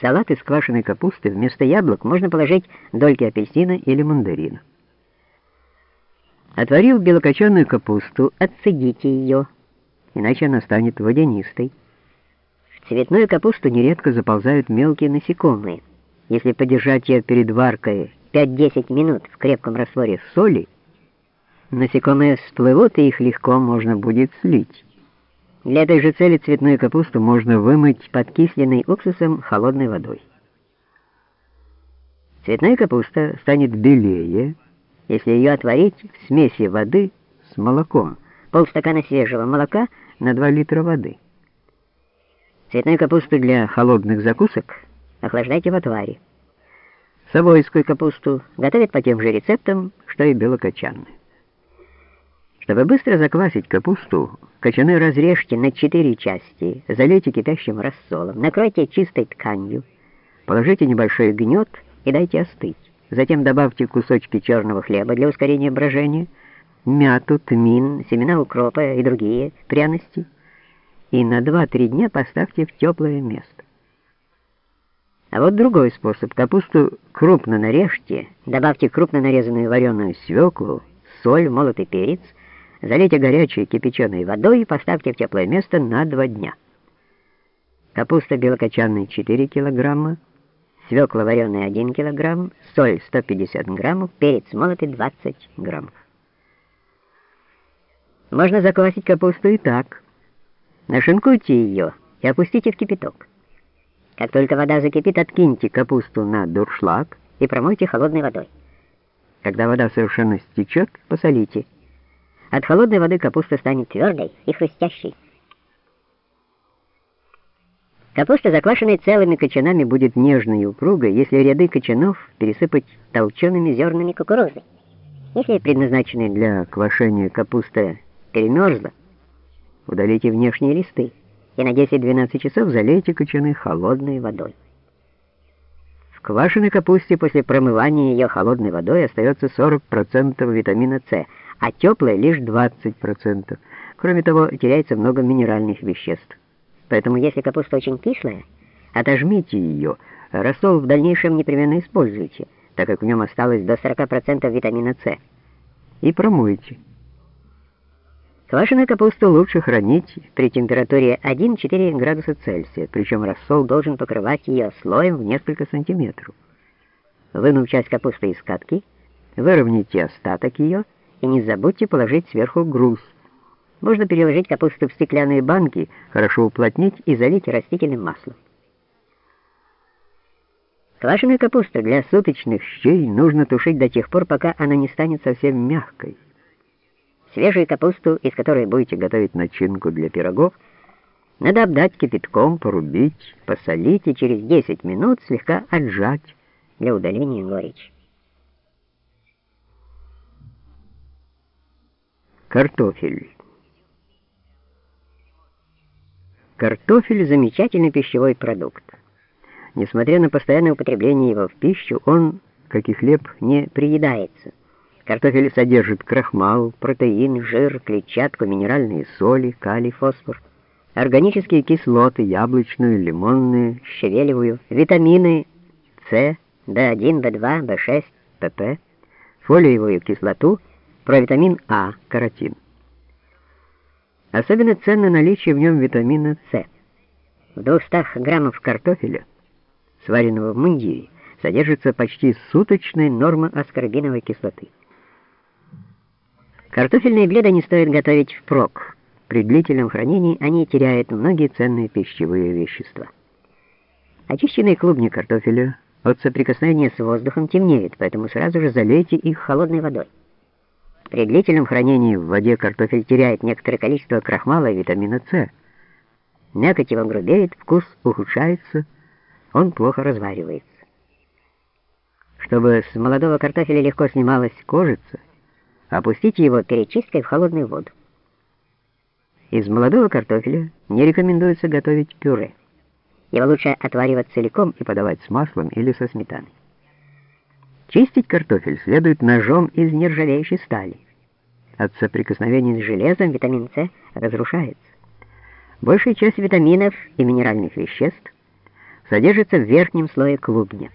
Салат из квашеной капусты вместо яблок можно положить дольки апельсина или мандарина. Отварив белокочанную капусту, отцедите ее, иначе она станет водянистой. В цветную капусту нередко заползают мелкие насекомые. Если подержать ее перед варкой 5-10 минут в крепком растворе соли, насекомые всплывут, и их легко можно будет слить. Для этой же цели цветную капусту можно вымыть подкисленной уксусом холодной водой. Цветная капуста станет белее, если ее отварить в смеси воды с молоком, полстакана свежего молока на 2 литра воды. Цветную капусту для холодных закусок охлаждайте в отваре. Савойскую капусту готовят по тем же рецептам, что и белокочанную. Чтобы быстро заквасить капусту, кочаны разрежьте на четыре части, залейте кипящим рассолом, накройте чистой тканью, положите небольшой гнет и дайте остыть. Затем добавьте кусочки черного хлеба для ускорения брожения, мяту, тмин, семена укропа и другие пряности, и на 2-3 дня поставьте в теплое место. А вот другой способ. Капусту крупно нарежьте, добавьте крупно нарезанную вареную свеклу, соль, молотый перец, Залейте горячей кипяченой водой и поставьте в теплое место на два дня. Капуста белокочанная 4 килограмма, свекла вареная 1 килограмм, соль 150 граммов, перец молотый 20 граммов. Можно заквасить капусту и так. Нашинкуйте ее и опустите в кипяток. Как только вода закипит, откиньте капусту на дуршлаг и промойте холодной водой. Когда вода совершенно стечет, посолите. От холодной воды капуста станет твердой и хрустящей. Капуста, заквашенная целыми кочанами, будет нежной и упругой, если ряды кочанов пересыпать толчеными зернами кукурузы. Если предназначенная для квашения капуста перемерзла, удалите внешние листы и на 10-12 часов залейте кочаны холодной водой. В квашеной капусте после промывания ее холодной водой остается 40% витамина С, а теплая лишь 20%. Кроме того, теряется много минеральных веществ. Поэтому, если капуста очень кислая, отожмите ее. Рассол в дальнейшем непременно используйте, так как в нем осталось до 40% витамина С. И промойте. Квашеную капусту лучше хранить при температуре 1-4 градуса Цельсия, причем рассол должен покрывать ее слоем в несколько сантиметров. Вынув часть капусты из катки, выровняйте остаток ее и не забудьте положить сверху груз. Можно переложить капусту в стеклянные банки, хорошо уплотнить и залить растительным маслом. Квашеную капусту для суточных щей нужно тушить до тех пор, пока она не станет совсем мягкой. Свежую капусту, из которой будете готовить начинку для пирогов, надо обдать кипятком, порубить, посолить и через 10 минут слегка отжать для удаления горечи. Картофель. Картофель – замечательный пищевой продукт. Несмотря на постоянное употребление его в пищу, он, как и хлеб, не приедается. Картофель содержит крахмал, протеин, жир, клетчатку, минеральные соли, калий, фосфор, органические кислоты, яблочную, лимонную, щавелевую, витамины С, В1, В2, В6, ПП, фолиевую кислоту – провитамин А, каротин. Особенно ценно наличие в нем витамина С. В 200 граммов картофеля, сваренного в мундире, содержится почти суточная норма аскорбиновой кислоты. Картофельные блюда не стоит готовить впрок. При длительном хранении они теряют многие ценные пищевые вещества. Очищенные клубни картофеля от соприкосновения с воздухом темнеют, поэтому сразу же залейте их холодной водой. При длительном хранении в воде картофель теряет некоторое количество крахмала и витамина С. Мякоть его грубеет, вкус ухудшается, он плохо разваривается. Чтобы с молодого картофеля легко снималась кожица, опустите его перед чисткой в холодную воду. Из молодого картофеля не рекомендуется готовить пюре. Его лучше отваривать целиком и подавать с маслом или со сметаной. Чистить картофель следует ножом из нержавеющей стали. От соприкосновения с железом витамин С разрушается. Большая часть витаминов и минеральных веществ содержится в верхнем слое клубня.